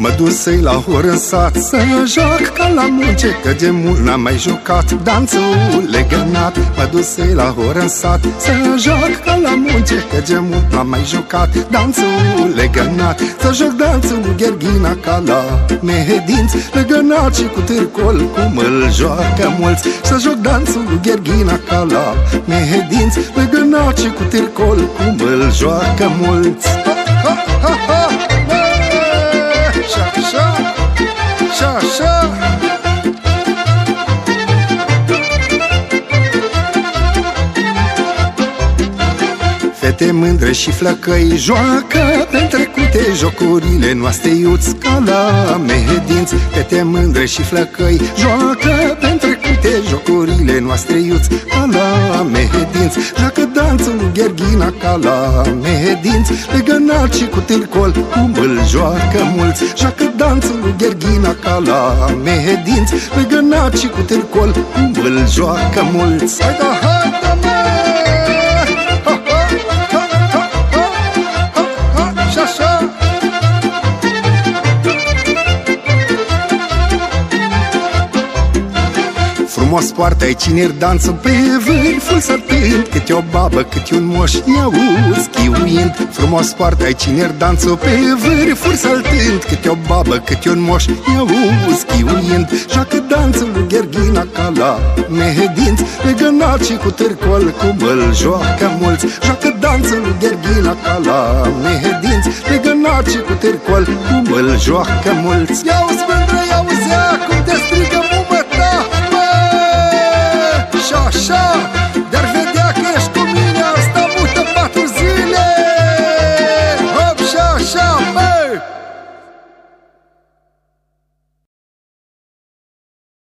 Mă dusei la hor în sat Să joc ca la munce Că de mult n-am mai jucat Danțul legănat. Mă dusei la hor în sat Să joc ca la munce Că de mult n-am mai jucat Danțul legănat. Să joc danțul cu Gherghina ca la mehedinți Legănat și cu târcol Cum îl joacă mulți. Să joc danțul cu Gherghina ca la mehedinți Legănat și cu târcol Cum îl joacă mulți. Ha, ha, ha, Fete mândre și flăcăi joacă Petrecute jocurile noastre iuți Ca la mehedinți. Fete mândre și flăcăi joacă Petrecute jocurile noastre iuți Ca la mehedinți. Joacă danțul lui Gherghina ca la mehedinți Legănat și cu târcol Cum îl joacă mulți. Joacă danțul lui Gherghina ca la mehedinți Legănat și cu târcol Cum îl joacă mulți. Hai da, hai Frumos poartă ai cine danță pe vârful sărtând Câte o babă, câte un moș i-auzi chiuind. Frumos poartă ai cine danță pe vârful sărtând Câte o babă, câte un moș i-auzi chiuind. Joacă danțul lui Gherghina ca la mehedinți Legănat și cu târcol cum îl joacă mulți. Joacă danțul lui Gherghina ca la mehedinți Legănat și cu târcol cum îl joacă mulți. Ia-uzi mândră, așa